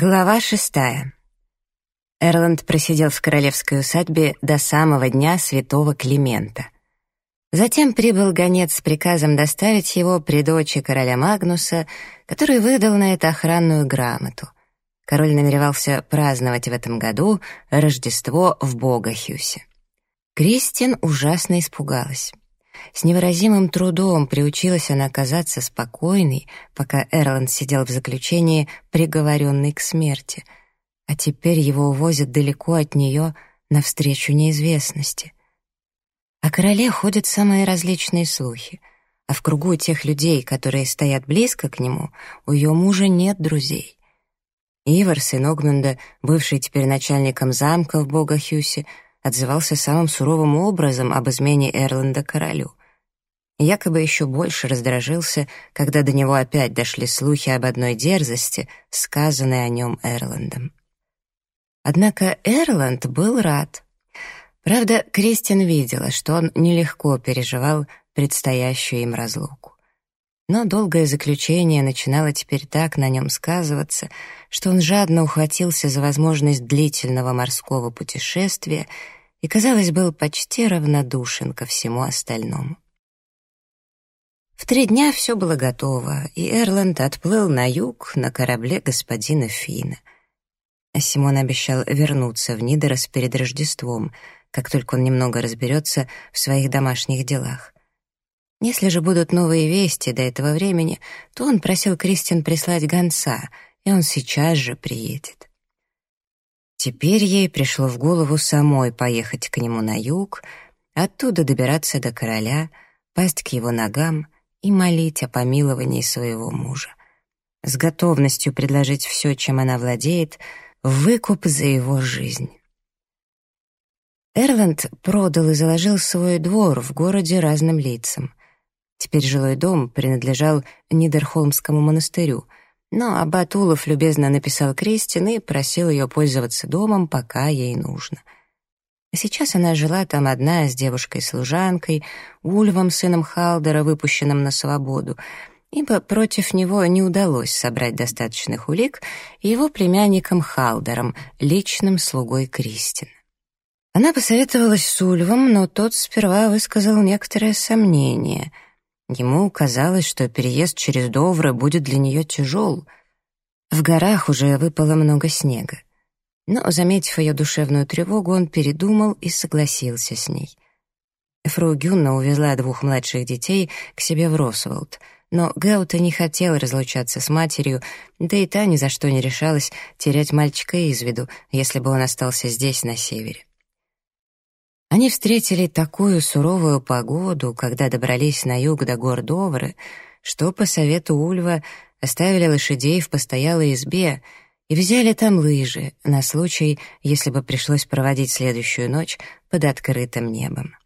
Глава шестая. Эрланд просидел в королевской усадьбе до самого дня святого Климента. Затем прибыл гонец с приказом доставить его при дочи короля Магнуса, который выдал на это охранную грамоту. Король намеревался праздновать в этом году Рождество в Богахюсе. Кристин ужасно испугалась. С невыразимым трудом приучилась она казаться спокойной, пока Эрланд сидел в заключении, приговоренный к смерти. А теперь его увозят далеко от нее, навстречу неизвестности. О короле ходят самые различные слухи, а в кругу тех людей, которые стоят близко к нему, у ее мужа нет друзей. Ивар, сын Огмунда, бывший теперь начальником замка в Богахюсе, отзывался самым суровым образом об измене Эрланда королю. Якобы еще больше раздражился, когда до него опять дошли слухи об одной дерзости, сказанной о нем Эрландом. Однако Эрланд был рад. Правда, Кристин видела, что он нелегко переживал предстоящую им разлуку. Но долгое заключение начинало теперь так на нем сказываться, что он жадно ухватился за возможность длительного морского путешествия и, казалось, был почти равнодушен ко всему остальному. В три дня все было готово, и Эрланд отплыл на юг на корабле господина Фина. А Симон обещал вернуться в Нидерос перед Рождеством, как только он немного разберется в своих домашних делах. Если же будут новые вести до этого времени, то он просил Кристин прислать гонца, и он сейчас же приедет. Теперь ей пришло в голову самой поехать к нему на юг, оттуда добираться до короля, пасть к его ногам — и молить о помиловании своего мужа. С готовностью предложить все, чем она владеет, выкуп за его жизнь. Эрланд продал и заложил свой двор в городе разным лицам. Теперь жилой дом принадлежал Нидерхолмскому монастырю, но аббат Улов любезно написал Кристин и просил ее пользоваться домом, пока ей нужно — сейчас она жила там одна с девушкой-служанкой, Ульвом, сыном Халдера, выпущенным на свободу, ибо против него не удалось собрать достаточных улик, и его племянником Халдером, личным слугой Кристин. Она посоветовалась с Ульвом, но тот сперва высказал некоторое сомнение. Ему казалось, что переезд через Довры будет для нее тяжел. В горах уже выпало много снега. Но, заметив ее душевную тревогу, он передумал и согласился с ней. Фру Гюнна увезла двух младших детей к себе в Росволд, но Гаута не хотел разлучаться с матерью, да и та ни за что не решалась терять мальчика из виду, если бы он остался здесь, на севере. Они встретили такую суровую погоду, когда добрались на юг до гор Довры, что, по совету Ульва, оставили лошадей в постоялой избе — и взяли там лыжи на случай, если бы пришлось проводить следующую ночь под открытым небом.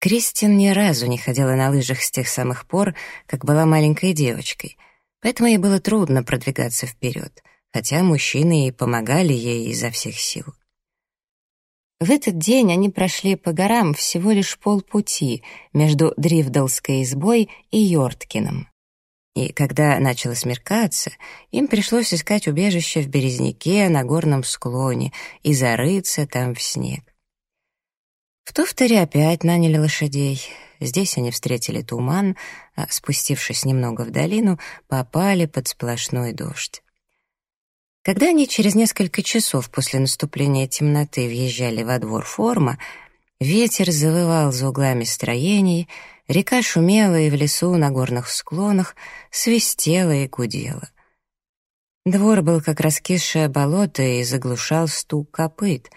Кристин ни разу не ходила на лыжах с тех самых пор, как была маленькой девочкой, поэтому ей было трудно продвигаться вперед, хотя мужчины и помогали ей изо всех сил. В этот день они прошли по горам всего лишь полпути между Дрифдалской избой и Йорткином. И когда начало смеркаться, им пришлось искать убежище в Березняке на горном склоне и зарыться там в снег. В Туфтере опять наняли лошадей. Здесь они встретили туман, а спустившись немного в долину, попали под сплошной дождь. Когда они через несколько часов после наступления темноты въезжали во двор форма, ветер завывал за углами строений — Река шумела, и в лесу на горных склонах свистела и гудела. Двор был как раскисшее болото и заглушал стук копыт.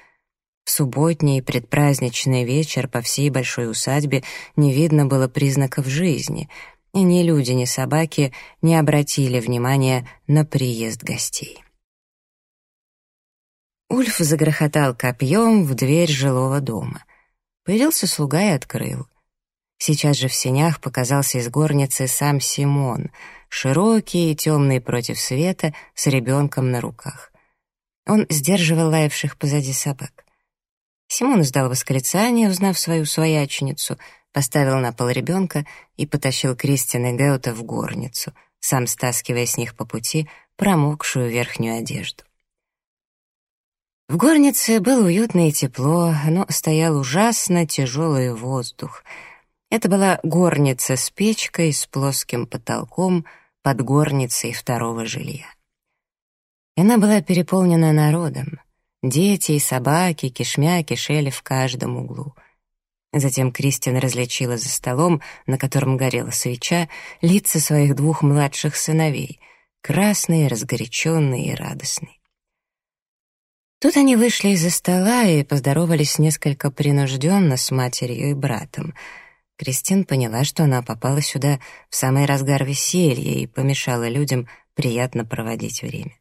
В субботний предпраздничный вечер по всей большой усадьбе не видно было признаков жизни, и ни люди, ни собаки не обратили внимания на приезд гостей. Ульф загрохотал копьем в дверь жилого дома. Появился слуга и открыл — Сейчас же в сенях показался из горницы сам Симон, широкий и темный против света, с ребенком на руках. Он сдерживал лаявших позади собак. Симон издал восклицание, узнав свою свояченицу, поставил на пол ребенка и потащил Кристина и Геута в горницу, сам стаскивая с них по пути промокшую верхнюю одежду. В горнице было уютно и тепло, но стоял ужасно тяжелый воздух. Это была горница с печкой, с плоским потолком, под горницей второго жилья. Она была переполнена народом. Дети и собаки кишмя кишели в каждом углу. Затем Кристин различила за столом, на котором горела свеча, лица своих двух младших сыновей, красные, разгоряченные и радостные. Тут они вышли из-за стола и поздоровались несколько принужденно с матерью и братом. Кристин поняла, что она попала сюда в самый разгар веселья и помешала людям приятно проводить время.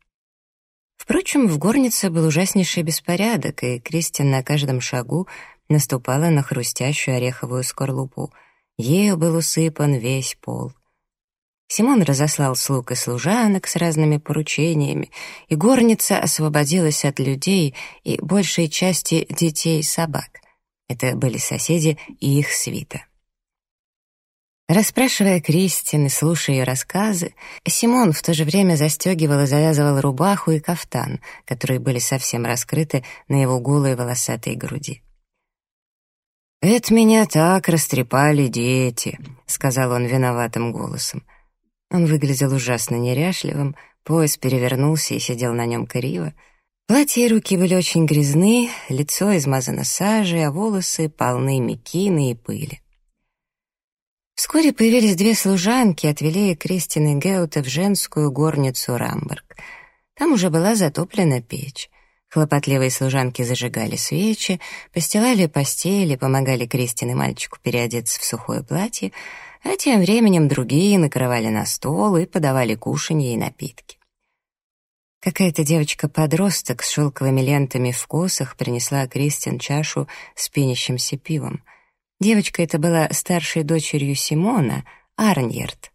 Впрочем, в горнице был ужаснейший беспорядок, и Кристин на каждом шагу наступала на хрустящую ореховую скорлупу. Ею был усыпан весь пол — Симон разослал слуг и служанок с разными поручениями, и горница освободилась от людей и большей части детей и собак. Это были соседи и их свита. Расспрашивая Кристин и слушая ее рассказы, Симон в то же время застегивал и завязывал рубаху и кафтан, которые были совсем раскрыты на его голой волосатой груди. «Это меня так растрепали дети», — сказал он виноватым голосом. Он выглядел ужасно неряшливым, пояс перевернулся и сидел на нем криво. Платье и руки были очень грязны, лицо измазано сажей, а волосы полны мекины и пыли. Вскоре появились две служанки, отвели Кристины Геута в женскую горницу Рамберг. Там уже была затоплена печь. Хлопотливые служанки зажигали свечи, постилали постели, помогали Кристин и мальчику переодеться в сухое платье, а тем временем другие накрывали на стол и подавали кушанье и напитки. Какая-то девочка-подросток с шелковыми лентами в косах принесла Кристин чашу с пенящимся пивом. Девочка эта была старшей дочерью Симона, Арньерд.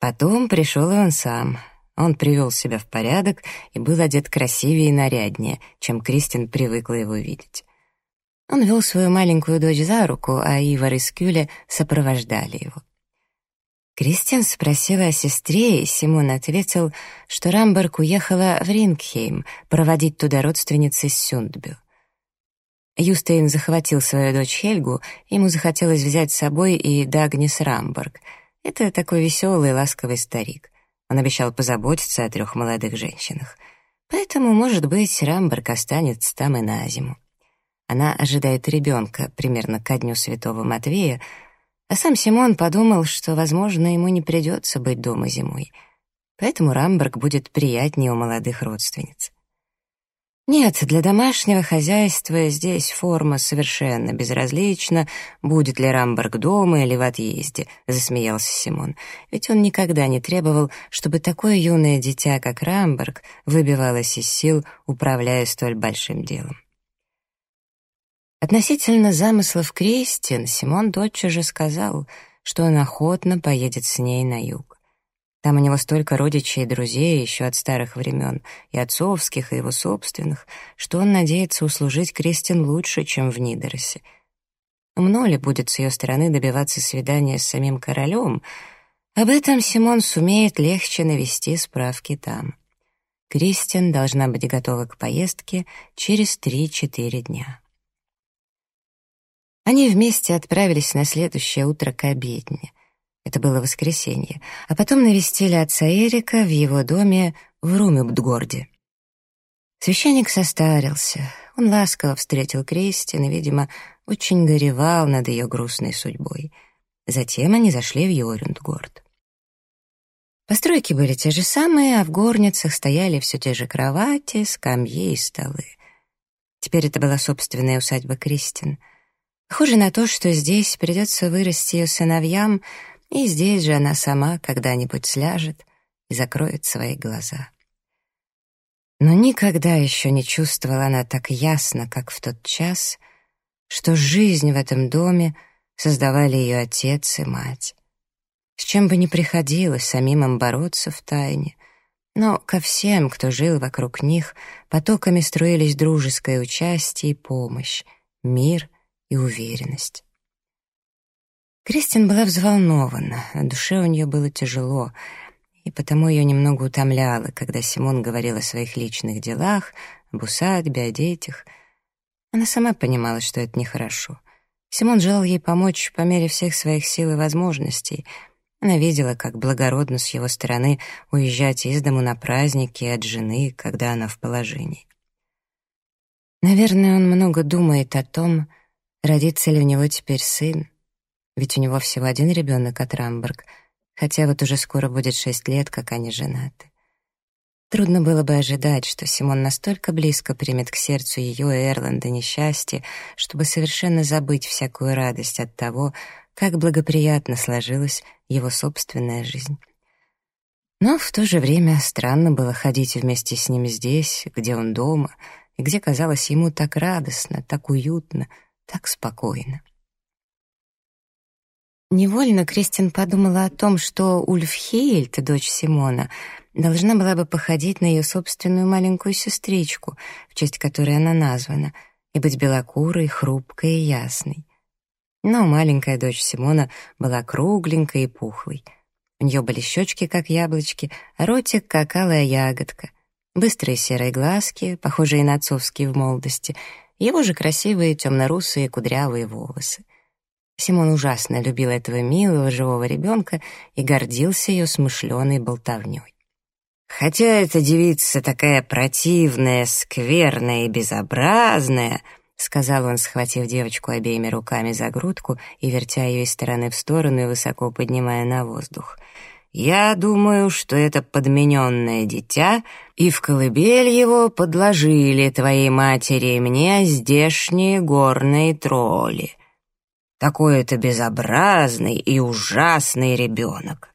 Потом пришел и он сам. Он привел себя в порядок и был одет красивее и наряднее, чем Кристин привыкла его видеть. Он вел свою маленькую дочь за руку, а Ивар и Скюля сопровождали его. Кристиан спросила о сестре, и Симон ответил, что Рамберг уехала в Рингхейм проводить туда родственницы Сюндбю. Юстейн захватил свою дочь Хельгу, ему захотелось взять с собой и Дагнис Рамберг. Это такой веселый, ласковый старик. Он обещал позаботиться о трех молодых женщинах. Поэтому, может быть, Рамберг останется там и на зиму. Она ожидает ребенка примерно ко дню Святого Матвея, а сам Симон подумал, что, возможно, ему не придется быть дома зимой, поэтому Рамберг будет приятнее у молодых родственниц. Нет, для домашнего хозяйства здесь форма совершенно безразлична, будет ли Рамберг дома или в отъезде, засмеялся Симон. Ведь он никогда не требовал, чтобы такое юное дитя, как Рамберг, выбивалось из сил, управляя столь большим делом. Относительно замыслов Кристин Симон тотчас же сказал, что он охотно поедет с ней на юг. Там у него столько родичей и друзей еще от старых времен, и отцовских, и его собственных, что он надеется услужить Кристин лучше, чем в Нидеросе. Умно ли будет с ее стороны добиваться свидания с самим королем? Об этом Симон сумеет легче навести справки там. Кристин должна быть готова к поездке через 3-4 дня. Они вместе отправились на следующее утро к обедне. Это было воскресенье. А потом навестили отца Эрика в его доме в Румюбдгорде. Священник состарился. Он ласково встретил Кристин и, видимо, очень горевал над ее грустной судьбой. Затем они зашли в Йорюндгорд. Постройки были те же самые, а в горницах стояли все те же кровати, скамьи и столы. Теперь это была собственная усадьба Кристин — Похоже на то, что здесь придется вырасти ее сыновьям, и здесь же она сама когда-нибудь сляжет и закроет свои глаза. Но никогда еще не чувствовала она так ясно, как в тот час, что жизнь в этом доме создавали ее отец и мать. С чем бы ни приходилось самим им бороться в тайне, но ко всем, кто жил вокруг них, потоками струились дружеское участие и помощь, мир и уверенность. Кристин была взволнована, на душе у нее было тяжело. и потому ее немного утомляло, когда Симон говорил о своих личных делах, об усадьбе, о детях. Она сама понимала, что это нехорошо. Симон желал ей помочь по мере всех своих сил и возможностей. Она видела, как благородно с его стороны уезжать из дому на праздники от жены, когда она в положении. Наверное, он много думает о том, родится ли у него теперь сын, ведь у него всего один ребенок от Рамберг — хотя вот уже скоро будет шесть лет, как они женаты. Трудно было бы ожидать, что Симон настолько близко примет к сердцу ее и Эрланда несчастье, чтобы совершенно забыть всякую радость от того, как благоприятно сложилась его собственная жизнь. Но в то же время странно было ходить вместе с ним здесь, где он дома, и где казалось ему так радостно, так уютно, так спокойно. Невольно Кристин подумала о том, что Ульф Хейльт, дочь Симона, должна была бы походить на ее собственную маленькую сестричку, в честь которой она названа, и быть белокурой, хрупкой и ясной. Но маленькая дочь Симона была кругленькой и пухлой. У нее были щечки, как яблочки, ротик, как алая ягодка, быстрые серые глазки, похожие на отцовские в молодости, его же красивые темно-русые кудрявые волосы. Симон ужасно любил этого милого живого ребенка и гордился ее смышленой болтовней. «Хотя эта девица такая противная, скверная и безобразная», — сказал он, схватив девочку обеими руками за грудку и вертя ее из стороны в сторону и высоко поднимая на воздух. «Я думаю, что это подмененное дитя, и в колыбель его подложили твоей матери и мне здешние горные тролли». Такой это безобразный и ужасный ребенок.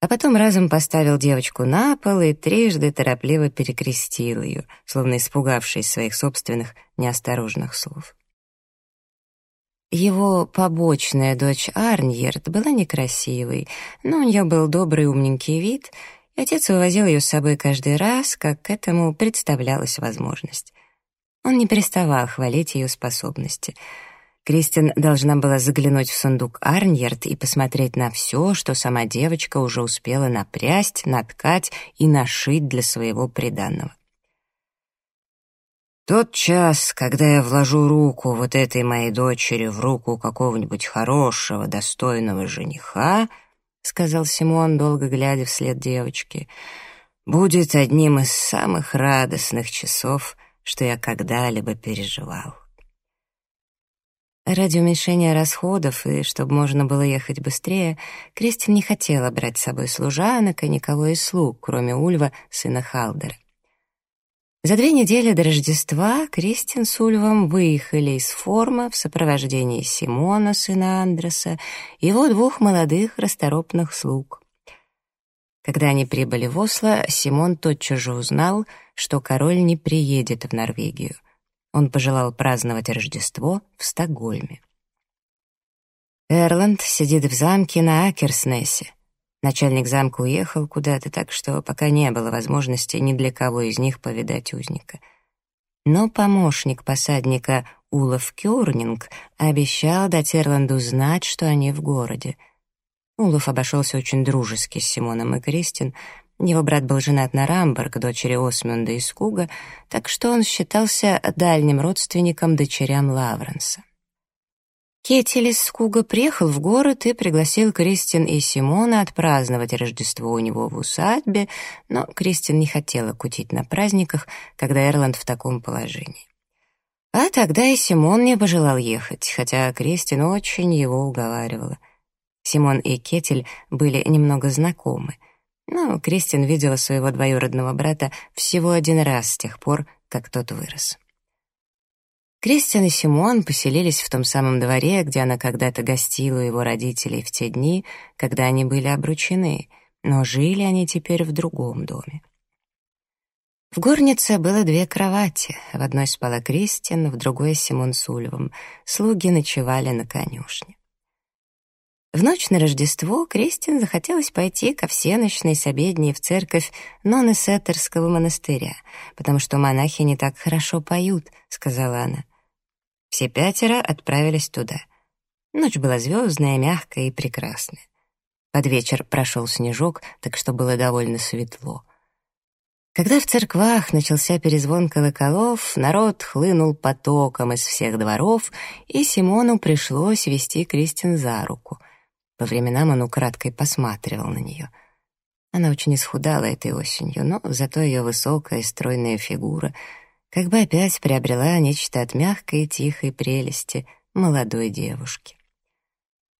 А потом разом поставил девочку на пол и трижды торопливо перекрестил ее, словно испугавшись своих собственных неосторожных слов. Его побочная дочь Арньерд была некрасивой, но у нее был добрый умненький вид, и отец вывозил ее с собой каждый раз, как к этому представлялась возможность. Он не переставал хвалить ее способности — Кристин должна была заглянуть в сундук Арньерд и посмотреть на все, что сама девочка уже успела напрясть, наткать и нашить для своего приданного. «Тот час, когда я вложу руку вот этой моей дочери в руку какого-нибудь хорошего, достойного жениха», — сказал Симон, долго глядя вслед девочки, — «будет одним из самых радостных часов, что я когда-либо переживал». Ради уменьшения расходов и чтобы можно было ехать быстрее, Кристин не хотела брать с собой служанок и никого из слуг, кроме Ульва, сына Халдера. За две недели до Рождества Кристин с Ульвом выехали из форма в сопровождении Симона, сына Андреса, и его двух молодых расторопных слуг. Когда они прибыли в Осло, Симон тотчас же узнал, что король не приедет в Норвегию — он пожелал праздновать Рождество в Стокгольме. Эрланд сидит в замке на Акерснессе. Начальник замка уехал куда-то, так что пока не было возможности ни для кого из них повидать узника. Но помощник посадника Улов Кёрнинг обещал дать Эрланду знать, что они в городе. Улов обошелся очень дружески с Симоном и Кристин, его брат был женат на Рамберг, дочери Осмунда из Куга, так что он считался дальним родственником дочерям Лавренса. Кетель из Скуга приехал в город и пригласил Кристин и Симона отпраздновать Рождество у него в усадьбе, но Кристин не хотела кутить на праздниках, когда Эрланд в таком положении. А тогда и Симон не пожелал ехать, хотя Кристин очень его уговаривала. Симон и Кетель были немного знакомы — но Кристин видела своего двоюродного брата всего один раз с тех пор, как тот вырос. Кристин и Симон поселились в том самом дворе, где она когда-то гостила у его родителей в те дни, когда они были обручены, но жили они теперь в другом доме. В горнице было две кровати. В одной спала Кристин, в другой — Симон с Ульвом. Слуги ночевали на конюшне. В ночь на Рождество Кристин захотелось пойти ко всеночной с в церковь Нонесеттерского монастыря, потому что монахи не так хорошо поют, сказала она. Все пятеро отправились туда. Ночь была звездная, мягкая и прекрасная. Под вечер прошел снежок, так что было довольно светло. Когда в церквах начался перезвон колоколов, народ хлынул потоком из всех дворов, и Симону пришлось вести Кристин за руку. По временам он украдкой посматривал на нее. Она очень исхудала этой осенью, но зато ее высокая стройная фигура как бы опять приобрела нечто от мягкой и тихой прелести молодой девушки.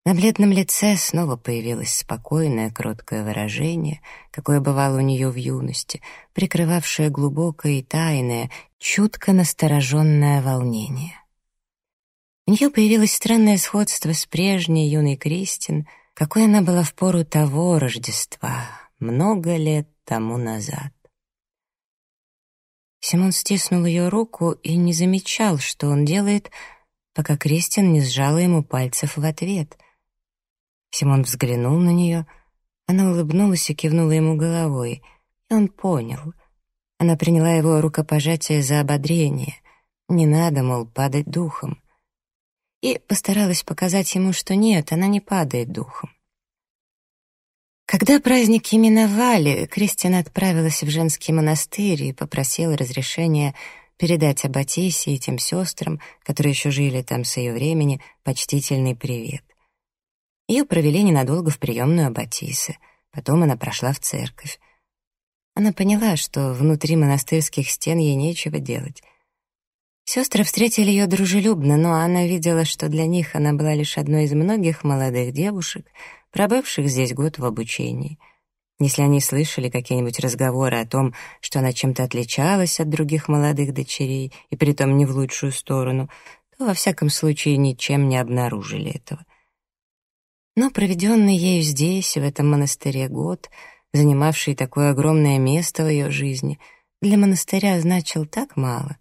На бледном лице снова появилось спокойное, кроткое выражение, какое бывало у нее в юности, прикрывавшее глубокое и тайное, чутко настороженное волнение. У нее появилось странное сходство с прежней юной Кристин, какой она была в пору того Рождества, много лет тому назад. Симон стиснул ее руку и не замечал, что он делает, пока Кристин не сжала ему пальцев в ответ — Симон взглянул на нее. Она улыбнулась и кивнула ему головой. И он понял. Она приняла его рукопожатие за ободрение. Не надо, мол, падать духом. И постаралась показать ему, что нет, она не падает духом. Когда праздники миновали, Кристина отправилась в женский монастырь и попросила разрешения передать Аббатисе и тем сестрам, которые еще жили там с ее времени, почтительный привет. Ее провели ненадолго в приемную Аббатисы. Потом она прошла в церковь. Она поняла, что внутри монастырских стен ей нечего делать. Сестры встретили ее дружелюбно, но она видела, что для них она была лишь одной из многих молодых девушек, пробывших здесь год в обучении. Если они слышали какие-нибудь разговоры о том, что она чем-то отличалась от других молодых дочерей, и притом не в лучшую сторону, то во всяком случае ничем не обнаружили этого. Но проведенный ею здесь, в этом монастыре год, занимавший такое огромное место в ее жизни, для монастыря значил так мало.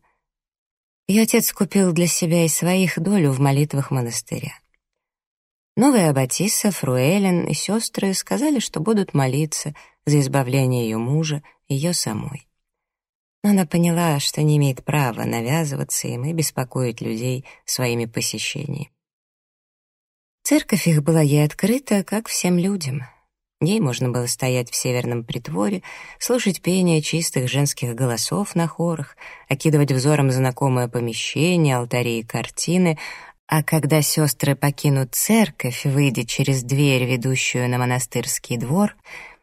Ее отец купил для себя и своих долю в молитвах монастыря. Новая аббатиса, Фруэлен и сестры сказали, что будут молиться за избавление ее мужа и ее самой. Но она поняла, что не имеет права навязываться им и беспокоить людей своими посещениями. Церковь их была ей открыта, как всем людям. Ей можно было стоять в северном притворе, слушать пение чистых женских голосов на хорах, окидывать взором знакомое помещение, алтари и картины, а когда сестры покинут церковь, выйдя через дверь, ведущую на монастырский двор,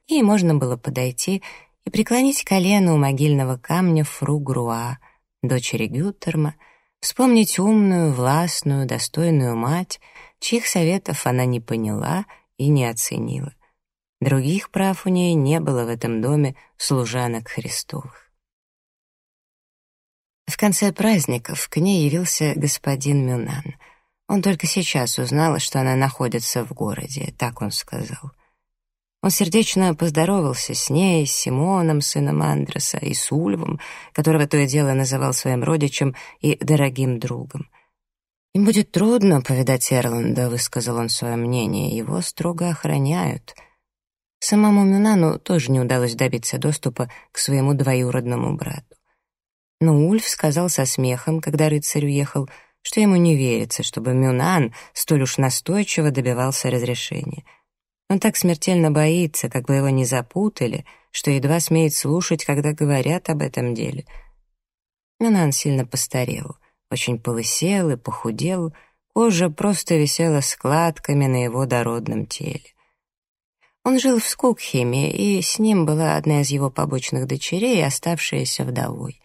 ей можно было подойти и преклонить колено у могильного камня Фру Груа, дочери Гютерма, вспомнить умную, властную, достойную мать — чьих советов она не поняла и не оценила. Других прав у нее не было в этом доме служанок Христовых. В конце праздников к ней явился господин Мюнан. Он только сейчас узнал, что она находится в городе, так он сказал. Он сердечно поздоровался с ней, с Симоном, сыном Андреса, и с Ульвом, которого то и дело называл своим родичем и дорогим другом. «Им будет трудно повидать Эрланда», — высказал он свое мнение. «Его строго охраняют». Самому Мюнану тоже не удалось добиться доступа к своему двоюродному брату. Но Ульф сказал со смехом, когда рыцарь уехал, что ему не верится, чтобы Мюнан столь уж настойчиво добивался разрешения. Он так смертельно боится, как бы его не запутали, что едва смеет слушать, когда говорят об этом деле. Мюнан сильно постарел очень полысел и похудел, кожа просто висела складками на его дородном теле. Он жил в Скукхеме, и с ним была одна из его побочных дочерей, оставшаяся вдовой.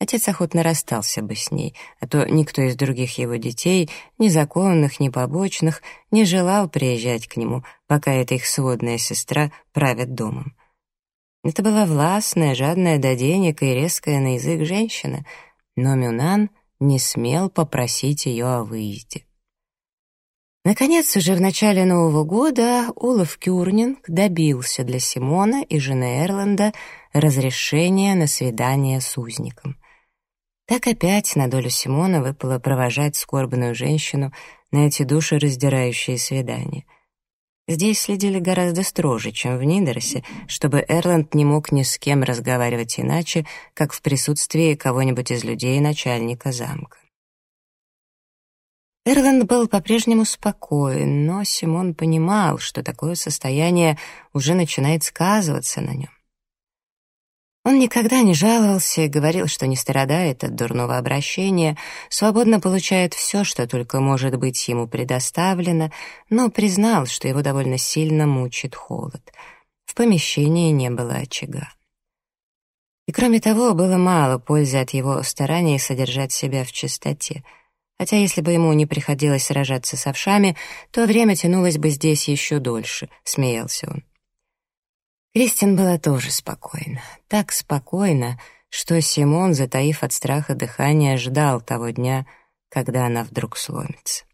Отец охотно расстался бы с ней, а то никто из других его детей, ни законных, ни побочных, не желал приезжать к нему, пока эта их сводная сестра правит домом. Это была властная, жадная до денег и резкая на язык женщина, но Мюнан не смел попросить ее о выезде. Наконец, уже в начале Нового года Улов Кюрнинг добился для Симона и жены Эрланда разрешения на свидание с узником. Так опять на долю Симона выпало провожать скорбную женщину на эти душераздирающие свидания — Здесь следили гораздо строже, чем в Нидерсе, чтобы Эрланд не мог ни с кем разговаривать иначе, как в присутствии кого-нибудь из людей начальника замка. Эрланд был по-прежнему спокоен, но Симон понимал, что такое состояние уже начинает сказываться на нем. Он никогда не жаловался и говорил, что не страдает от дурного обращения, свободно получает все, что только может быть ему предоставлено, но признал, что его довольно сильно мучит холод. В помещении не было очага. И кроме того, было мало пользы от его стараний содержать себя в чистоте — Хотя если бы ему не приходилось сражаться с овшами, то время тянулось бы здесь еще дольше, смеялся он. Кристин была тоже спокойна. Так спокойно, что Симон, затаив от страха дыхание, ждал того дня, когда она вдруг сломится.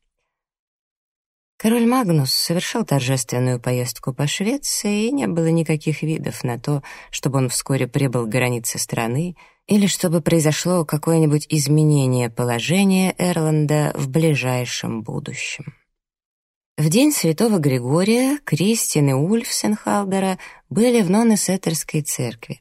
Король Магнус совершил торжественную поездку по Швеции, и не было никаких видов на то, чтобы он вскоре прибыл к границе страны или чтобы произошло какое-нибудь изменение положения Эрланда в ближайшем будущем. В день святого Григория Кристин и Ульф Сенхалдера были в Нонесеттерской церкви.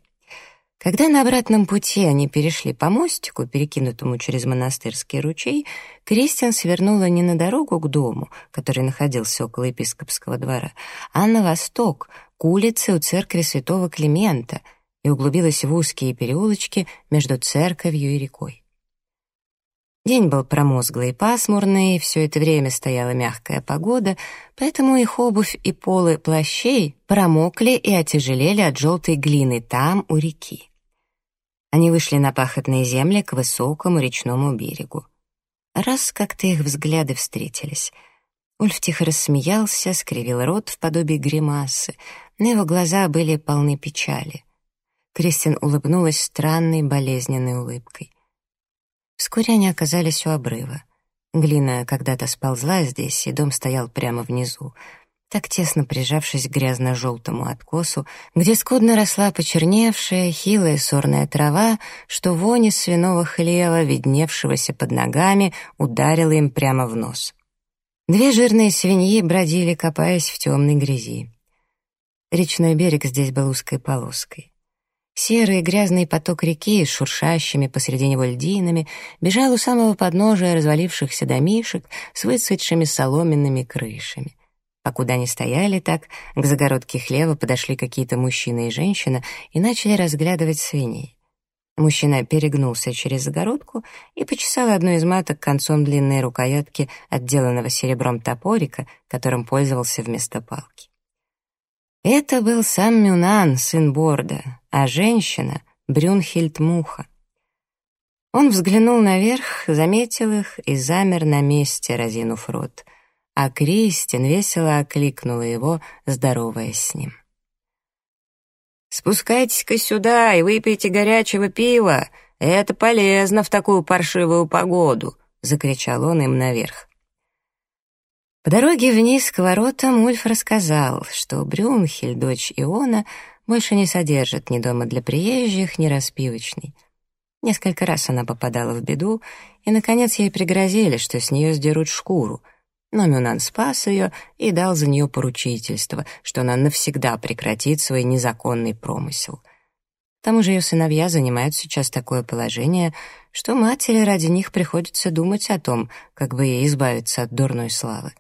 Когда на обратном пути они перешли по мостику, перекинутому через монастырский ручей, Кристиан свернула не на дорогу к дому, который находился около епископского двора, а на восток, к улице у церкви святого Климента — и углубилась в узкие переулочки между церковью и рекой. День был промозглый и пасмурный, все это время стояла мягкая погода, поэтому их обувь и полы плащей промокли и отяжелели от желтой глины там, у реки. Они вышли на пахотные земли к высокому речному берегу. Раз как-то их взгляды встретились. Ульф тихо рассмеялся, скривил рот в подобии гримасы, но его глаза были полны печали — Кристин улыбнулась странной болезненной улыбкой. Вскоре они оказались у обрыва. Глина когда-то сползла здесь, и дом стоял прямо внизу, так тесно прижавшись к грязно-желтому откосу, где скудно росла почерневшая, хилая сорная трава, что вони свиного хлева, видневшегося под ногами, ударила им прямо в нос. Две жирные свиньи бродили, копаясь в темной грязи. Речной берег здесь был узкой полоской. Серый грязный поток реки с шуршащими посреди него льдинами бежал у самого подножия развалившихся домишек с выцветшими соломенными крышами. Покуда они стояли так, к загородке хлева подошли какие-то мужчина и женщина и начали разглядывать свиней. Мужчина перегнулся через загородку и почесал одну из маток концом длинной рукоятки, отделанного серебром топорика, которым пользовался вместо палки. Это был сам Мюнан, сын Борда, а женщина — Брюнхельд Муха. Он взглянул наверх, заметил их и замер на месте, разинув рот, а Кристин весело окликнула его, здороваясь с ним. «Спускайтесь-ка сюда и выпейте горячего пива, это полезно в такую паршивую погоду», — закричал он им наверх. По дороге вниз к воротам Ульф рассказал, что Брюнхель, дочь Иона, больше не содержит ни дома для приезжих, ни распивочной. Несколько раз она попадала в беду, и, наконец, ей пригрозили, что с нее сдерут шкуру. Но Мюнан спас ее и дал за нее поручительство, что она навсегда прекратит свой незаконный промысел. К тому же ее сыновья занимают сейчас такое положение, что матери ради них приходится думать о том, как бы ей избавиться от дурной славы.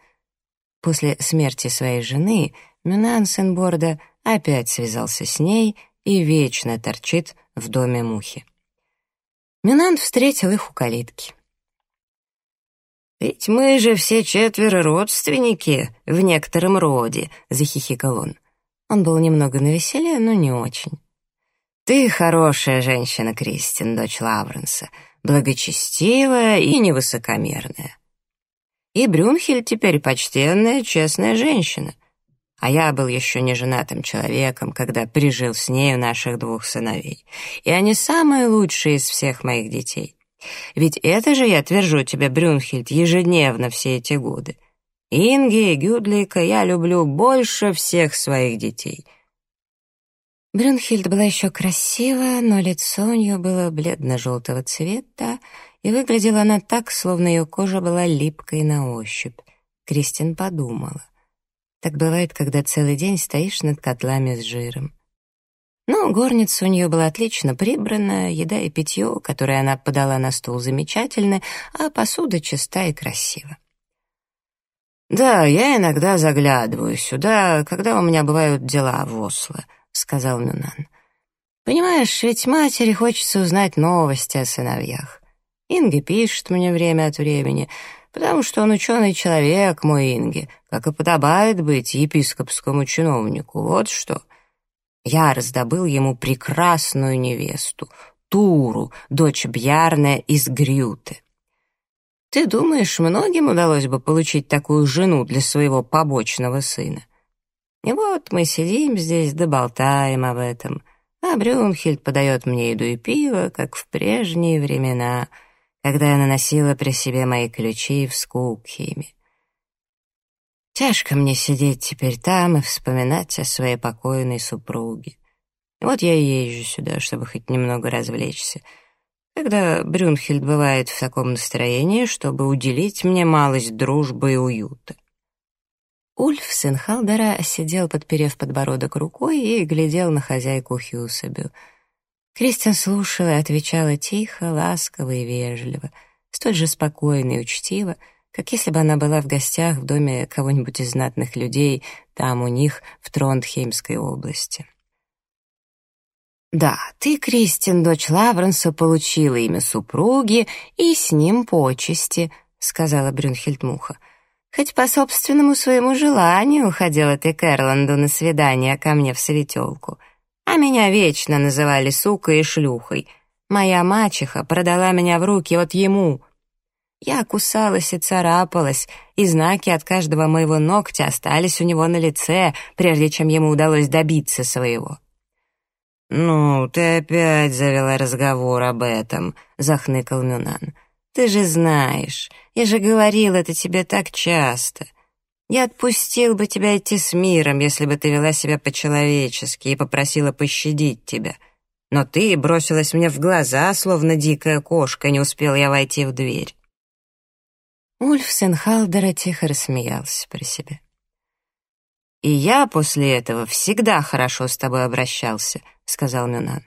После смерти своей жены Мюнан Сенборда опять связался с ней и вечно торчит в доме мухи. Мюнан встретил их у калитки. «Ведь мы же все четверо родственники в некотором роде», — захихикал он. Он был немного навеселее, но не очень. «Ты хорошая женщина, Кристин, дочь Лавренса, благочестивая и невысокомерная. И Брюнхель теперь почтенная, честная женщина. А я был еще не женатым человеком, когда прижил с нею наших двух сыновей. И они самые лучшие из всех моих детей. Ведь это же я твержу тебе, Брюнхельд, ежедневно все эти годы. Инги и Гюдлика я люблю больше всех своих детей. Брюнхельд была еще красива, но лицо у нее было бледно-желтого цвета, и выглядела она так, словно ее кожа была липкой на ощупь. Кристин подумала. Так бывает, когда целый день стоишь над котлами с жиром. Но горница у нее была отлично прибрана, еда и питье, которое она подала на стол, замечательны, а посуда чиста и красива. «Да, я иногда заглядываю сюда, когда у меня бывают дела в Осло», — сказал Нунан. «Понимаешь, ведь матери хочется узнать новости о сыновьях. Инги пишет мне время от времени, потому что он ученый человек, мой Инги, как и подобает быть епископскому чиновнику. Вот что. Я раздобыл ему прекрасную невесту, Туру, дочь Бьярна из Грюты. Ты думаешь, многим удалось бы получить такую жену для своего побочного сына? И вот мы сидим здесь, доболтаем об этом, а Брюнхельд подает мне еду и пиво, как в прежние времена, когда я наносила при себе мои ключи в Скулкхейме. Тяжко мне сидеть теперь там и вспоминать о своей покойной супруге. Вот я и езжу сюда, чтобы хоть немного развлечься. Когда Брюнхельд бывает в таком настроении, чтобы уделить мне малость дружбы и уюта. Ульф, сын Халдера, сидел, подперев подбородок рукой, и глядел на хозяйку Хьюсабю. Кристин слушала и отвечала тихо, ласково и вежливо, столь же спокойно и учтиво, как если бы она была в гостях в доме кого-нибудь из знатных людей там у них в Тронтхеймской области. «Да, ты, Кристин, дочь Лавренса, получила имя супруги и с ним почести», — сказала Брюнхельд Муха. «Хоть по собственному своему желанию уходила ты к Эрланду на свидание ко мне в светелку. А меня вечно называли сукой и шлюхой. Моя мачеха продала меня в руки вот ему». Я кусалась и царапалась, и знаки от каждого моего ногтя остались у него на лице, прежде чем ему удалось добиться своего. «Ну, ты опять завела разговор об этом», — захныкал Мюнан. «Ты же знаешь, я же говорил это тебе так часто. Я отпустил бы тебя идти с миром, если бы ты вела себя по-человечески и попросила пощадить тебя. Но ты бросилась мне в глаза, словно дикая кошка, не успел я войти в дверь». Ульф Сенхалдера тихо рассмеялся при себе. «И я после этого всегда хорошо с тобой обращался», — сказал Мюнан.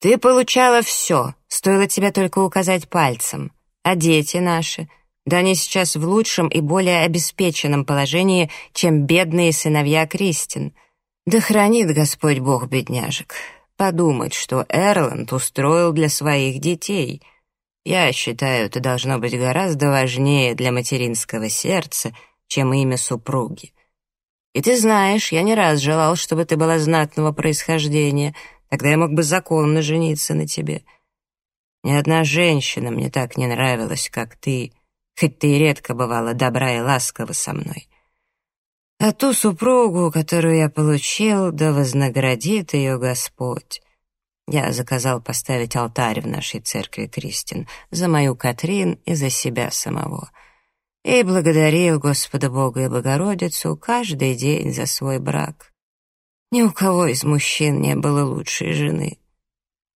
«Ты получала все, стоило тебе только указать пальцем. А дети наши? Да они сейчас в лучшем и более обеспеченном положении, чем бедные сыновья Кристин. Да хранит Господь Бог бедняжек. Подумать, что Эрланд устроил для своих детей — я считаю, это должно быть гораздо важнее для материнского сердца, чем имя супруги. И ты знаешь, я не раз желал, чтобы ты была знатного происхождения, тогда я мог бы законно жениться на тебе. Ни одна женщина мне так не нравилась, как ты, хоть ты и редко бывала добра и ласкова со мной. А ту супругу, которую я получил, да вознаградит ее Господь. Я заказал поставить алтарь в нашей церкви Кристин за мою Катрин и за себя самого. И благодарил Господа Бога и Богородицу каждый день за свой брак. Ни у кого из мужчин не было лучшей жены.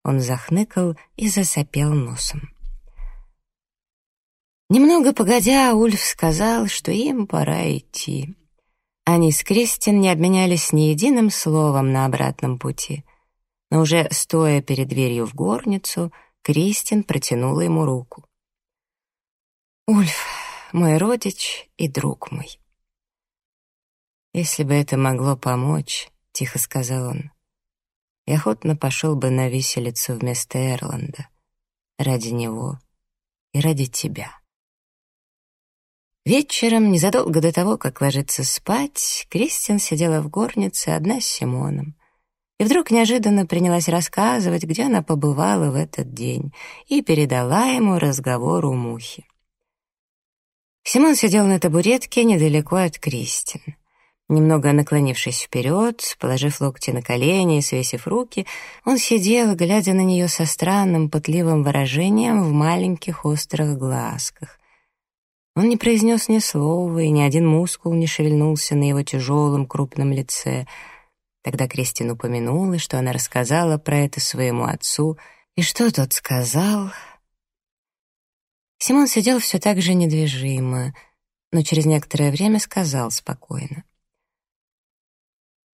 Он захныкал и засопел носом. Немного погодя, Ульф сказал, что им пора идти. Они с Кристин не обменялись ни единым словом на обратном пути — но уже стоя перед дверью в горницу, Кристин протянула ему руку. «Ульф, мой родич и друг мой». «Если бы это могло помочь», — тихо сказал он, — «я охотно пошел бы на виселицу вместо Эрланда. Ради него и ради тебя». Вечером, незадолго до того, как ложиться спать, Кристин сидела в горнице одна с Симоном и вдруг неожиданно принялась рассказывать, где она побывала в этот день, и передала ему разговор у мухи. Симон сидел на табуретке недалеко от Кристин. Немного наклонившись вперед, положив локти на колени и свесив руки, он сидел, глядя на нее со странным пытливым выражением в маленьких острых глазках. Он не произнес ни слова, и ни один мускул не шевельнулся на его тяжелом крупном лице — Тогда Кристин упомянула, что она рассказала про это своему отцу, и что тот сказал. Симон сидел все так же недвижимо, но через некоторое время сказал спокойно.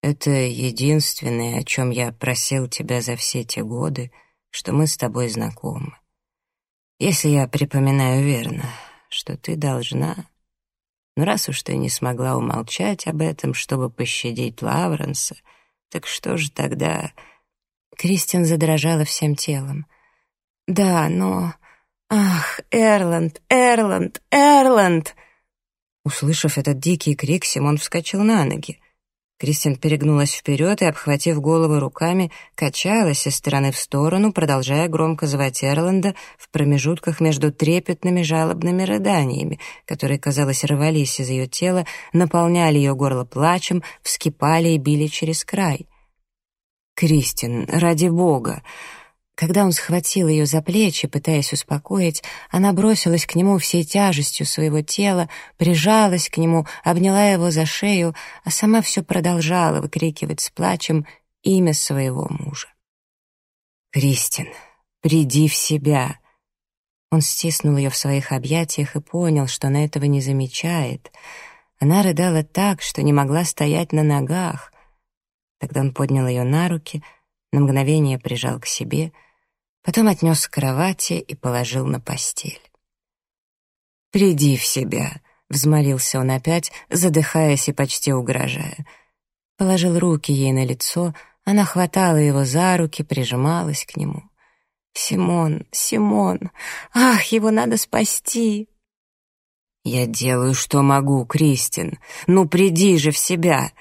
«Это единственное, о чем я просил тебя за все те годы, что мы с тобой знакомы. Если я припоминаю верно, что ты должна Но раз уж ты не смогла умолчать об этом, чтобы пощадить Лавренса, так что же тогда...» Кристин задрожала всем телом. «Да, но... Ах, Эрланд, Эрланд, Эрланд!» Услышав этот дикий крик, Симон вскочил на ноги. Кристин перегнулась вперед и, обхватив голову руками, качалась из стороны в сторону, продолжая громко звать Эрланда в промежутках между трепетными жалобными рыданиями, которые, казалось, рвались из ее тела, наполняли ее горло плачем, вскипали и били через край. «Кристин, ради бога!» Когда он схватил ее за плечи, пытаясь успокоить, она бросилась к нему всей тяжестью своего тела, прижалась к нему, обняла его за шею, а сама все продолжала выкрикивать с плачем имя своего мужа. «Кристин, приди в себя!» Он стиснул ее в своих объятиях и понял, что она этого не замечает. Она рыдала так, что не могла стоять на ногах. Тогда он поднял ее на руки, на мгновение прижал к себе — Потом отнес к кровати и положил на постель. «Приди в себя», — взмолился он опять, задыхаясь и почти угрожая. Положил руки ей на лицо, она хватала его за руки, прижималась к нему. «Симон, Симон, ах, его надо спасти!» «Я делаю, что могу, Кристин. Ну, приди же в себя!»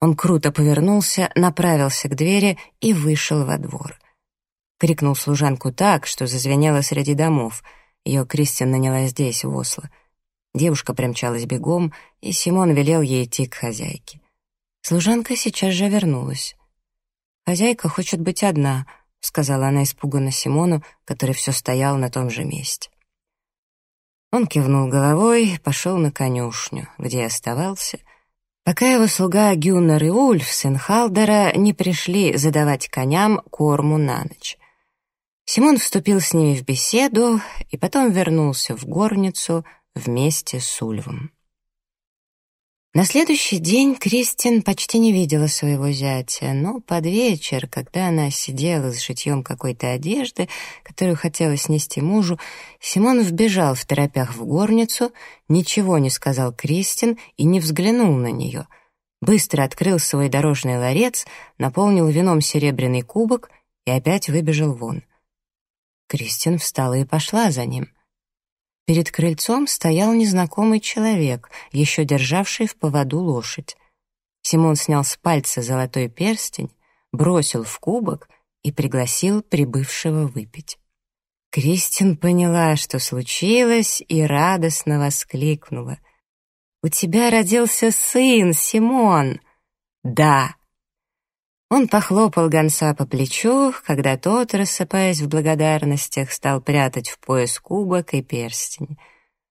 Он круто повернулся, направился к двери и вышел во двор крикнул служанку так, что зазвенело среди домов. Ее Кристин наняла здесь, в Осло. Девушка примчалась бегом, и Симон велел ей идти к хозяйке. Служанка сейчас же вернулась. «Хозяйка хочет быть одна», — сказала она испуганно Симону, который все стоял на том же месте. Он кивнул головой, пошел на конюшню, где оставался, пока его слуга Гюннер и Ульф, сын Халдера, не пришли задавать коням корму на ночь. Симон вступил с ними в беседу и потом вернулся в горницу вместе с Ульвом. На следующий день Кристин почти не видела своего зятя, но под вечер, когда она сидела с шитьем какой-то одежды, которую хотела снести мужу, Симон вбежал в торопях в горницу, ничего не сказал Кристин и не взглянул на нее. Быстро открыл свой дорожный ларец, наполнил вином серебряный кубок и опять выбежал вон — Кристин встала и пошла за ним. Перед крыльцом стоял незнакомый человек, еще державший в поводу лошадь. Симон снял с пальца золотой перстень, бросил в кубок и пригласил прибывшего выпить. Кристин поняла, что случилось, и радостно воскликнула. «У тебя родился сын, Симон!» «Да!» Он похлопал гонца по плечу, когда тот, рассыпаясь в благодарностях, стал прятать в пояс кубок и перстень.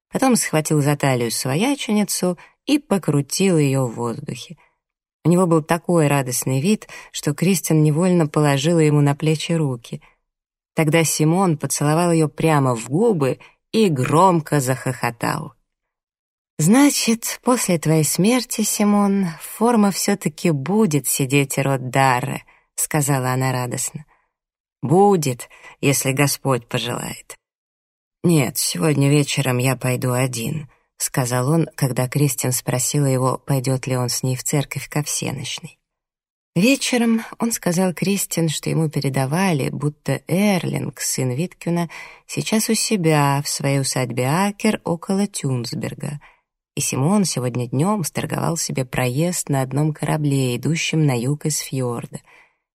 Потом схватил за талию свояченицу и покрутил ее в воздухе. У него был такой радостный вид, что Кристин невольно положила ему на плечи руки. Тогда Симон поцеловал ее прямо в губы и громко захохотал. «Значит, после твоей смерти, Симон, форма все-таки будет сидеть род Дарре», — сказала она радостно. «Будет, если Господь пожелает». «Нет, сегодня вечером я пойду один», — сказал он, когда Кристин спросила его, пойдет ли он с ней в церковь ко всеночной. Вечером он сказал Кристин, что ему передавали, будто Эрлинг, сын Виткюна, сейчас у себя в своей усадьбе Акер около Тюнсберга — и Симон сегодня днем сторговал себе проезд на одном корабле, идущем на юг из фьорда.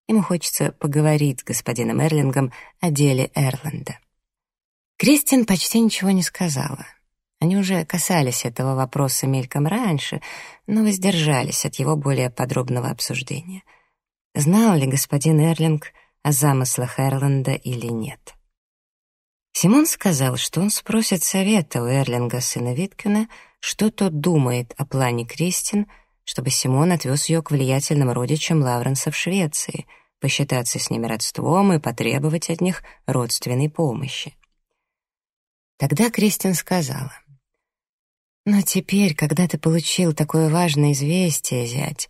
Ему хочется поговорить с господином Эрлингом о деле Эрланда. Кристин почти ничего не сказала. Они уже касались этого вопроса мельком раньше, но воздержались от его более подробного обсуждения. Знал ли господин Эрлинг о замыслах Эрланда или нет? Симон сказал, что он спросит совета у Эрлинга, сына Виткина, что тот думает о плане Кристин, чтобы Симон отвез ее к влиятельным родичам Лавренса в Швеции, посчитаться с ними родством и потребовать от них родственной помощи. Тогда Кристин сказала, «Но теперь, когда ты получил такое важное известие, зять,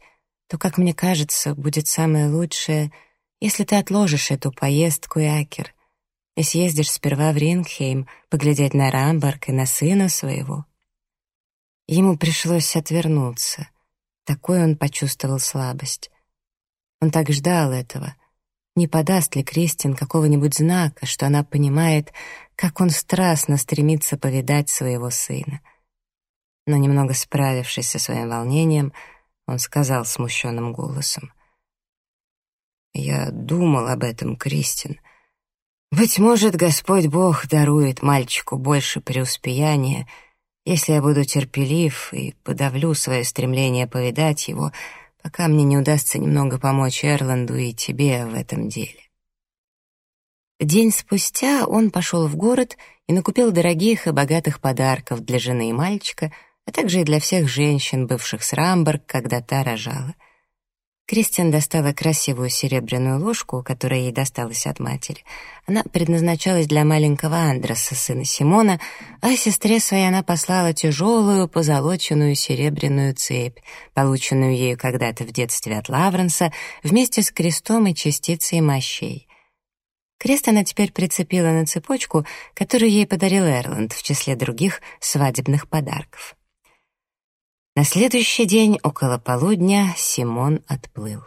то, как мне кажется, будет самое лучшее, если ты отложишь эту поездку, Якер, и съездишь сперва в Рингхейм поглядеть на Рамбарк и на сына своего, Ему пришлось отвернуться. Такой он почувствовал слабость. Он так ждал этого. Не подаст ли Кристин какого-нибудь знака, что она понимает, как он страстно стремится повидать своего сына. Но немного справившись со своим волнением, он сказал смущенным голосом. «Я думал об этом, Кристин. Быть может, Господь Бог дарует мальчику больше преуспеяния, если я буду терпелив и подавлю свое стремление повидать его, пока мне не удастся немного помочь Эрланду и тебе в этом деле. День спустя он пошел в город и накупил дорогих и богатых подарков для жены и мальчика, а также и для всех женщин, бывших с Рамберг, когда та рожала — Кристиан достала красивую серебряную ложку, которая ей досталась от матери. Она предназначалась для маленького Андреса, сына Симона, а сестре своей она послала тяжелую позолоченную серебряную цепь, полученную ею когда-то в детстве от Лавренса, вместе с крестом и частицей мощей. Крест она теперь прицепила на цепочку, которую ей подарил Эрланд в числе других свадебных подарков. На следующий день, около полудня, Симон отплыл.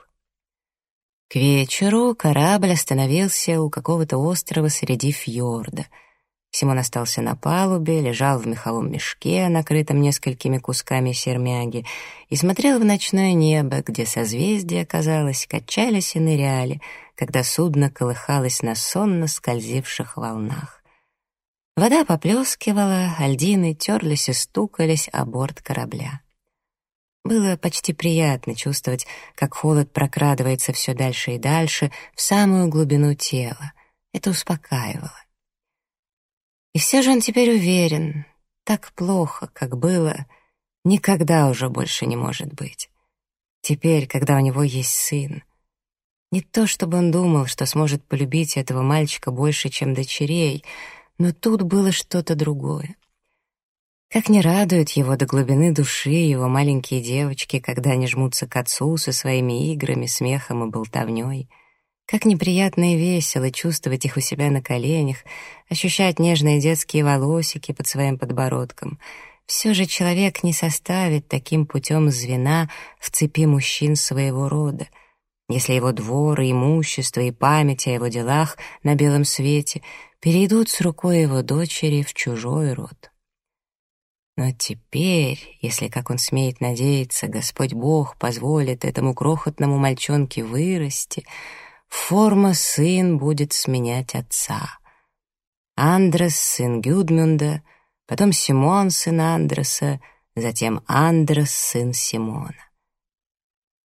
К вечеру корабль остановился у какого-то острова среди фьорда. Симон остался на палубе, лежал в меховом мешке, накрытом несколькими кусками сермяги, и смотрел в ночное небо, где созвездия, казалось, качались и ныряли, когда судно колыхалось на сонно скользивших волнах. Вода поплескивала, альдины терлись и стукались о борт корабля. Было почти приятно чувствовать, как холод прокрадывается все дальше и дальше в самую глубину тела. Это успокаивало. И все же он теперь уверен, так плохо, как было, никогда уже больше не может быть. Теперь, когда у него есть сын. Не то чтобы он думал, что сможет полюбить этого мальчика больше, чем дочерей, но тут было что-то другое. Как не радуют его до глубины души его маленькие девочки, когда они жмутся к отцу со своими играми, смехом и болтовней. Как неприятно и весело чувствовать их у себя на коленях, ощущать нежные детские волосики под своим подбородком. Все же человек не составит таким путем звена в цепи мужчин своего рода. Если его двор и имущество и память о его делах на белом свете перейдут с рукой его дочери в чужой род. Но теперь, если, как он смеет надеяться, Господь Бог позволит этому крохотному мальчонке вырасти, форма сын будет сменять отца. Андрес — сын Гюдмюнда, потом Симон — сын Андреса, затем Андрес — сын Симона.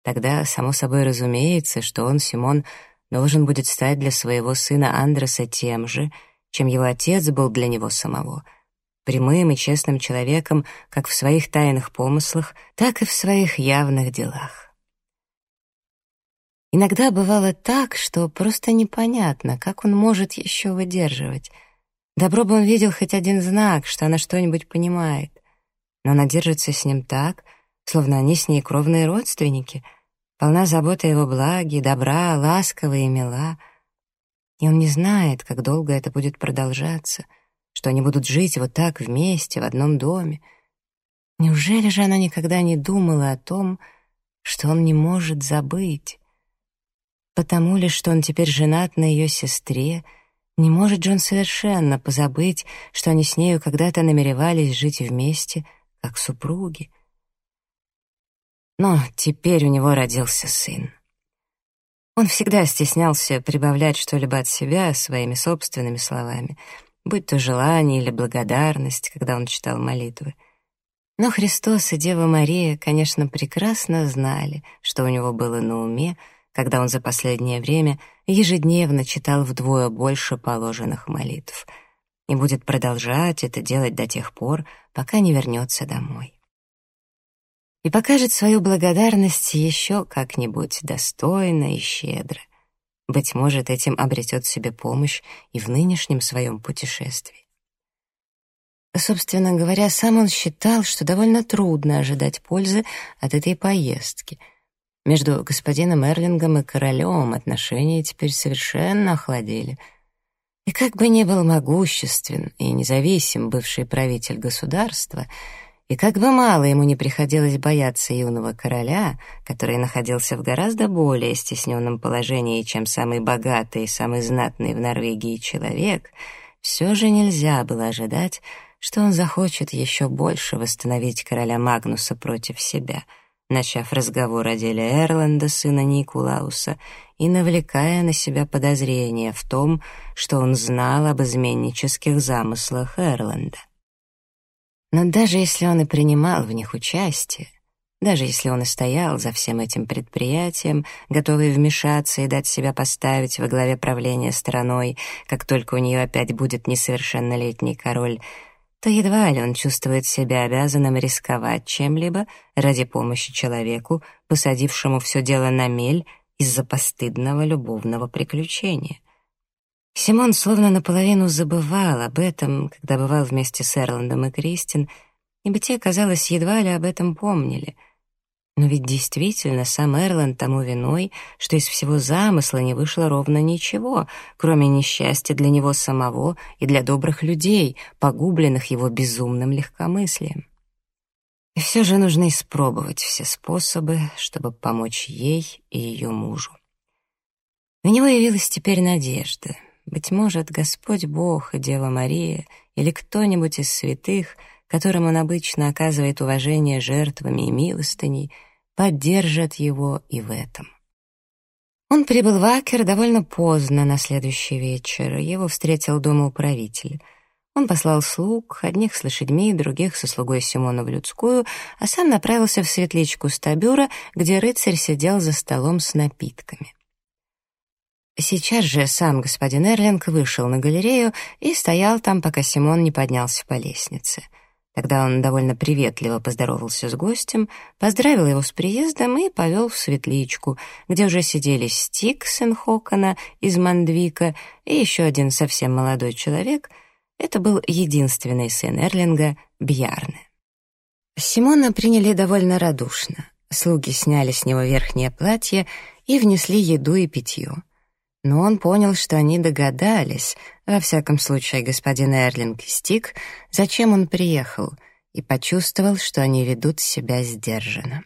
Тогда, само собой разумеется, что он, Симон, должен будет стать для своего сына Андреса тем же, чем его отец был для него самого — прямым и честным человеком как в своих тайных помыслах, так и в своих явных делах. Иногда бывало так, что просто непонятно, как он может еще выдерживать. Добро бы он видел хоть один знак, что она что-нибудь понимает. Но она держится с ним так, словно они с ней кровные родственники, полна заботы его благе, добра, ласковая и мила. И он не знает, как долго это будет продолжаться — что они будут жить вот так вместе, в одном доме. Неужели же она никогда не думала о том, что он не может забыть? Потому ли, что он теперь женат на ее сестре, не может же он совершенно позабыть, что они с нею когда-то намеревались жить вместе, как супруги. Но теперь у него родился сын. Он всегда стеснялся прибавлять что-либо от себя своими собственными словами — будь то желание или благодарность, когда он читал молитвы. Но Христос и Дева Мария, конечно, прекрасно знали, что у него было на уме, когда он за последнее время ежедневно читал вдвое больше положенных молитв и будет продолжать это делать до тех пор, пока не вернется домой. И покажет свою благодарность еще как-нибудь достойно и щедро — быть может, этим обретет себе помощь и в нынешнем своем путешествии. Собственно говоря, сам он считал, что довольно трудно ожидать пользы от этой поездки. Между господином Эрлингом и королем отношения теперь совершенно охладели. И как бы ни был могуществен и независим бывший правитель государства, И как бы мало ему не приходилось бояться юного короля, который находился в гораздо более стесненном положении, чем самый богатый и самый знатный в Норвегии человек, все же нельзя было ожидать, что он захочет еще больше восстановить короля Магнуса против себя, начав разговор о деле Эрланда, сына Никулауса, и навлекая на себя подозрения в том, что он знал об изменнических замыслах Эрланда. Но даже если он и принимал в них участие, даже если он и стоял за всем этим предприятием, готовый вмешаться и дать себя поставить во главе правления страной, как только у нее опять будет несовершеннолетний король, то едва ли он чувствует себя обязанным рисковать чем-либо ради помощи человеку, посадившему все дело на мель из-за постыдного любовного приключения. Симон словно наполовину забывал об этом, когда бывал вместе с Эрландом и Кристин, ибо те, казалось, едва ли об этом помнили. Но ведь действительно сам Эрланд тому виной, что из всего замысла не вышло ровно ничего, кроме несчастья для него самого и для добрых людей, погубленных его безумным легкомыслием. И все же нужно испробовать все способы, чтобы помочь ей и ее мужу. У него явилась теперь надежда — быть может, Господь Бог и Дева Мария или кто-нибудь из святых, которым он обычно оказывает уважение жертвами и милостыней, поддержат его и в этом. Он прибыл в Акер довольно поздно на следующий вечер. Его встретил дома управитель. Он послал слуг, одних с лошадьми, других со слугой Симона в людскую, а сам направился в светличку стабюра, где рыцарь сидел за столом с напитками. Сейчас же сам господин Эрлинг вышел на галерею и стоял там, пока Симон не поднялся по лестнице. Тогда он довольно приветливо поздоровался с гостем, поздравил его с приездом и повел в светличку, где уже сидели Стик, сын Хокона из Мандвика, и еще один совсем молодой человек. Это был единственный сын Эрлинга, Бьярне. Симона приняли довольно радушно. Слуги сняли с него верхнее платье и внесли еду и питье. Но он понял, что они догадались, во всяком случае господин Эрлинг Стик, зачем он приехал, и почувствовал, что они ведут себя сдержанно.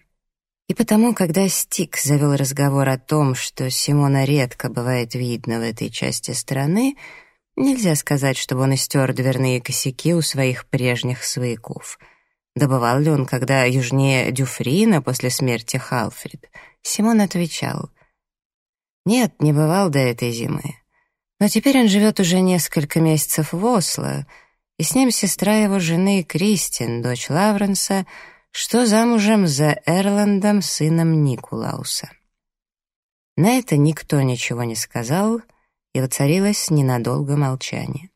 И потому, когда Стик завел разговор о том, что Симона редко бывает видно в этой части страны, нельзя сказать, чтобы он истер дверные косяки у своих прежних свояков. Добывал ли он, когда южнее Дюфрина после смерти Халфрид? Симон отвечал — нет, не бывал до этой зимы. Но теперь он живет уже несколько месяцев в Осло, и с ним сестра его жены Кристин, дочь Лавренса, что замужем за Эрландом, сыном Никулауса. На это никто ничего не сказал, и воцарилось ненадолго молчание.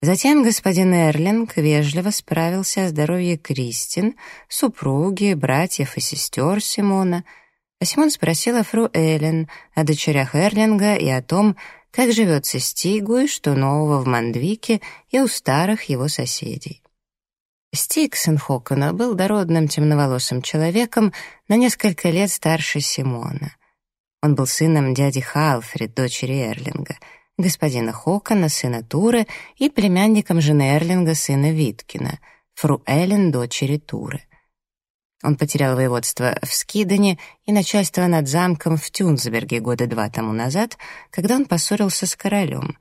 Затем господин Эрлинг вежливо справился о здоровье Кристин, супруги, братьев и сестер Симона — а Симон спросила фру Эллен о дочерях Эрлинга и о том, как живется Стигу и что нового в Мандвике и у старых его соседей. Стиг, сын Хокона, был дородным темноволосым человеком на несколько лет старше Симона. Он был сыном дяди Халфрид, дочери Эрлинга, господина Хокона, сына Туры, и племянником жены Эрлинга, сына Виткина, фру Эллен, дочери Туры. Он потерял воеводство в Скидане и начальство над замком в Тюнсберге года два тому назад, когда он поссорился с королем.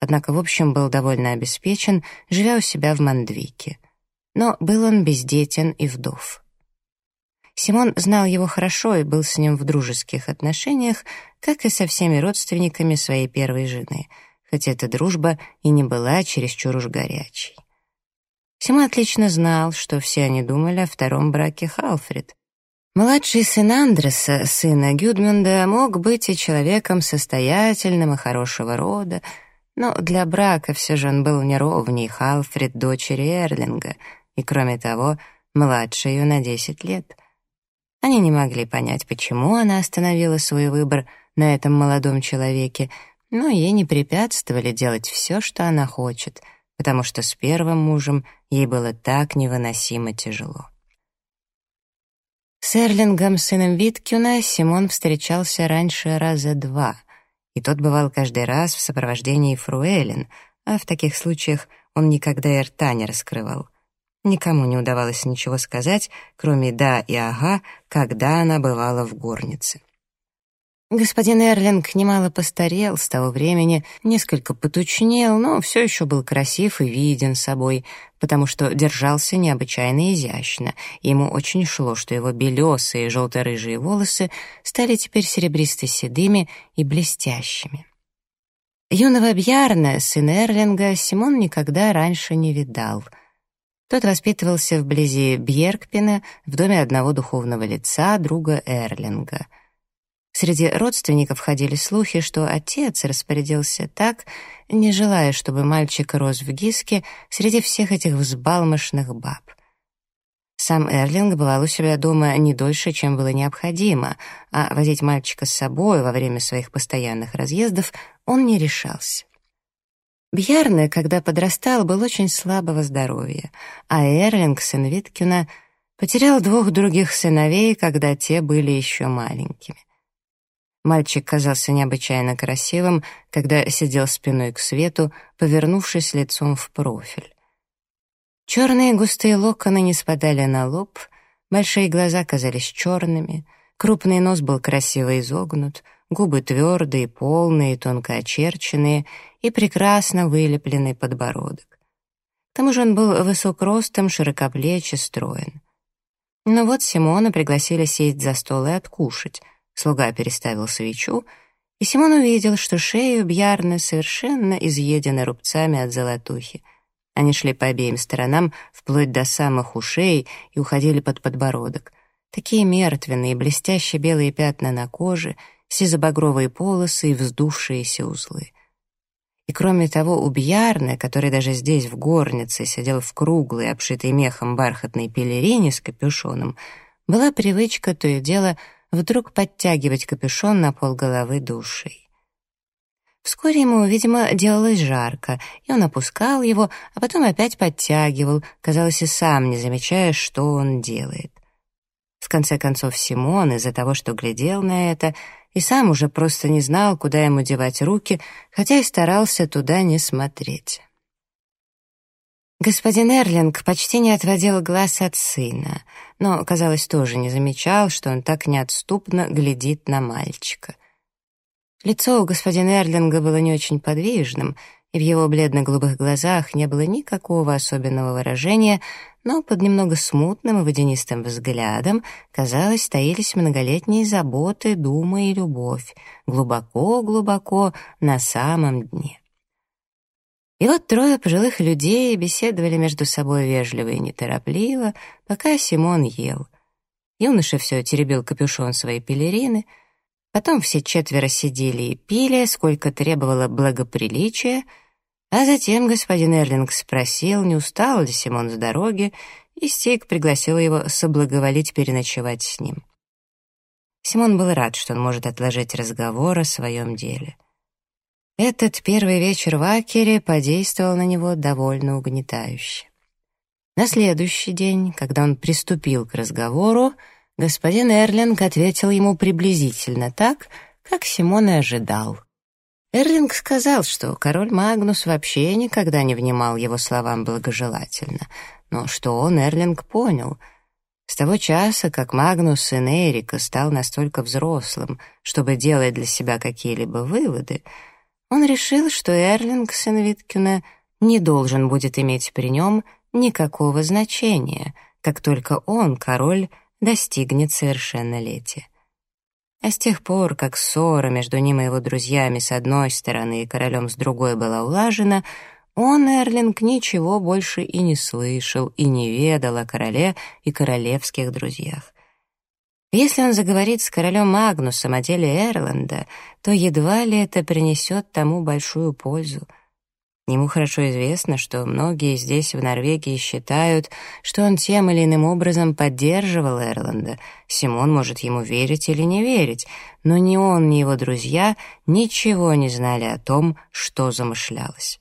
Однако, в общем, был довольно обеспечен, живя у себя в Мандвике. Но был он бездетен и вдов. Симон знал его хорошо и был с ним в дружеских отношениях, как и со всеми родственниками своей первой жены, хотя эта дружба и не была чересчур уж горячей. Сима отлично знал, что все они думали о втором браке Халфрид. Младший сын Андреса, сына Гюдмунда, мог быть и человеком состоятельным и хорошего рода, но для брака все же он был неровней Халфрид, дочери Эрлинга, и, кроме того, младше ее на десять лет. Они не могли понять, почему она остановила свой выбор на этом молодом человеке, но ей не препятствовали делать все, что она хочет — потому что с первым мужем ей было так невыносимо тяжело. С Эрлингом, сыном Виткюна, Симон встречался раньше раза два, и тот бывал каждый раз в сопровождении Фруэлин, а в таких случаях он никогда и рта не раскрывал. Никому не удавалось ничего сказать, кроме «да» и «ага», когда она бывала в горнице. Господин Эрлинг немало постарел с того времени, несколько потучнел, но все еще был красив и виден собой, потому что держался необычайно изящно, ему очень шло, что его белесые желто-рыжие волосы стали теперь серебристо-седыми и блестящими. Юного Бьярна, сына Эрлинга, Симон никогда раньше не видал. Тот воспитывался вблизи Бьеркпина в доме одного духовного лица, друга Эрлинга — Среди родственников ходили слухи, что отец распорядился так, не желая, чтобы мальчик рос в Гиске среди всех этих взбалмошных баб. Сам Эрлинг бывал у себя дома не дольше, чем было необходимо, а возить мальчика с собой во время своих постоянных разъездов он не решался. Бьярне, когда подрастал, был очень слабого здоровья, а Эрлинг, сын Виткина, потерял двух других сыновей, когда те были еще маленькими. Мальчик казался необычайно красивым, когда сидел спиной к свету, повернувшись лицом в профиль. Черные густые локоны не спадали на лоб, большие глаза казались черными, крупный нос был красиво изогнут, губы твердые, полные, тонко очерченные и прекрасно вылепленный подбородок. К тому же он был высок ростом, широкоплеч и строен. Но вот Симона пригласили сесть за стол и откушать — Слуга переставил свечу, и Симон увидел, что шея Бьярны совершенно изъедена рубцами от золотухи. Они шли по обеим сторонам, вплоть до самых ушей, и уходили под подбородок. Такие мертвенные, блестящие белые пятна на коже, сизобагровые полосы и вздувшиеся узлы. И кроме того, у Бьярны, который даже здесь, в горнице, сидел в круглой, обшитой мехом бархатной пелерине с капюшоном, была привычка то и дело вдруг подтягивать капюшон на полголовы душей. Вскоре ему, видимо, делалось жарко, и он опускал его, а потом опять подтягивал, казалось, и сам не замечая, что он делает. В конце концов, Симон, из-за того, что глядел на это, и сам уже просто не знал, куда ему девать руки, хотя и старался туда не смотреть. Господин Эрлинг почти не отводил глаз от сына, но, казалось, тоже не замечал, что он так неотступно глядит на мальчика. Лицо у господина Эрлинга было не очень подвижным, и в его бледно-голубых глазах не было никакого особенного выражения, но под немного смутным и водянистым взглядом, казалось, таились многолетние заботы, думы и любовь, глубоко-глубоко на самом дне. И вот трое пожилых людей беседовали между собой вежливо и неторопливо, пока Симон ел. Юноша все теребил капюшон своей пелерины, потом все четверо сидели и пили, сколько требовало благоприличия, а затем господин Эрлинг спросил, не устал ли Симон с дороги, и Стик пригласил его соблаговолить переночевать с ним. Симон был рад, что он может отложить разговор о своем деле — этот первый вечер в Акере подействовал на него довольно угнетающе. На следующий день, когда он приступил к разговору, господин Эрлинг ответил ему приблизительно так, как Симон и ожидал. Эрлинг сказал, что король Магнус вообще никогда не внимал его словам благожелательно, но что он, Эрлинг, понял. С того часа, как Магнус, сын Эрика, стал настолько взрослым, чтобы делать для себя какие-либо выводы, он решил, что Эрлинг, сын Виткина, не должен будет иметь при нем никакого значения, как только он, король, достигнет совершеннолетия. А с тех пор, как ссора между ним и его друзьями с одной стороны и королем с другой была улажена, он, Эрлинг, ничего больше и не слышал и не ведал о короле и королевских друзьях. Если он заговорит с королем Магнусом о деле Эрланда, то едва ли это принесет тому большую пользу. Ему хорошо известно, что многие здесь, в Норвегии, считают, что он тем или иным образом поддерживал Эрланда. Симон может ему верить или не верить, но ни он, ни его друзья ничего не знали о том, что замышлялось.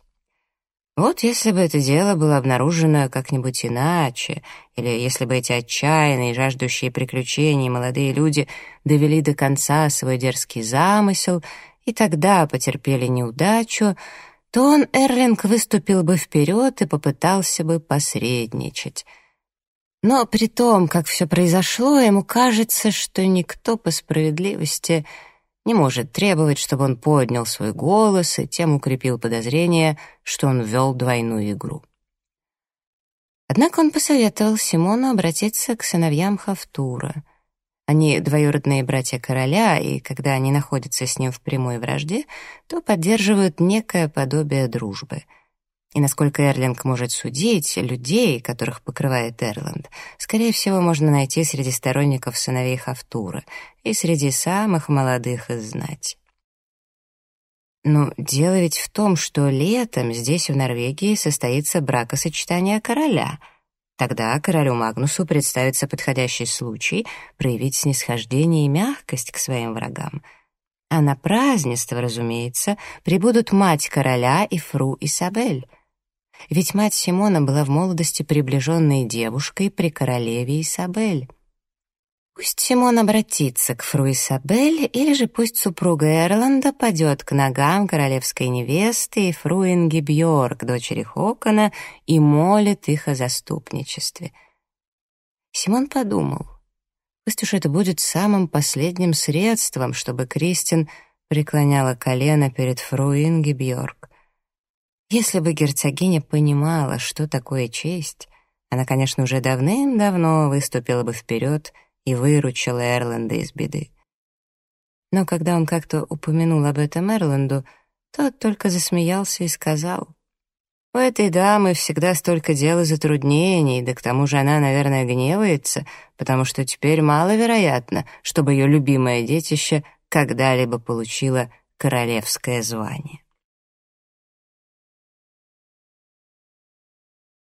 Вот если бы это дело было обнаружено как-нибудь иначе, или если бы эти отчаянные, жаждущие приключений молодые люди довели до конца свой дерзкий замысел и тогда потерпели неудачу, то он, Эрлинг, выступил бы вперед и попытался бы посредничать. Но при том, как все произошло, ему кажется, что никто по справедливости не может требовать, чтобы он поднял свой голос и тем укрепил подозрение, что он вел двойную игру. Однако он посоветовал Симону обратиться к сыновьям Хафтура. Они двоюродные братья короля, и когда они находятся с ним в прямой вражде, то поддерживают некое подобие дружбы. И насколько Эрлинг может судить, людей, которых покрывает Эрланд, скорее всего, можно найти среди сторонников сыновей Хафтура и среди самых молодых из знати. Но дело ведь в том, что летом здесь, в Норвегии, состоится бракосочетание короля. Тогда королю Магнусу представится подходящий случай проявить снисхождение и мягкость к своим врагам. А на празднество, разумеется, прибудут мать короля и фру Исабель. Ведь мать Симона была в молодости приближенной девушкой при королеве Исабель. Пусть Симон обратится к фру Исабель, или же пусть супруга Эрланда падет к ногам королевской невесты и фру Инги Бьорк, дочери Хокона, и молит их о заступничестве. Симон подумал, пусть уж это будет самым последним средством, чтобы Кристин преклоняла колено перед фру Бьорк. Если бы герцогиня понимала, что такое честь, она, конечно, уже давным-давно выступила бы вперед — и выручила Эрленда из беды. Но когда он как-то упомянул об этом Эрленду, тот только засмеялся и сказал, «У этой дамы всегда столько дел и затруднений, да к тому же она, наверное, гневается, потому что теперь маловероятно, чтобы ее любимое детище когда-либо получило королевское звание».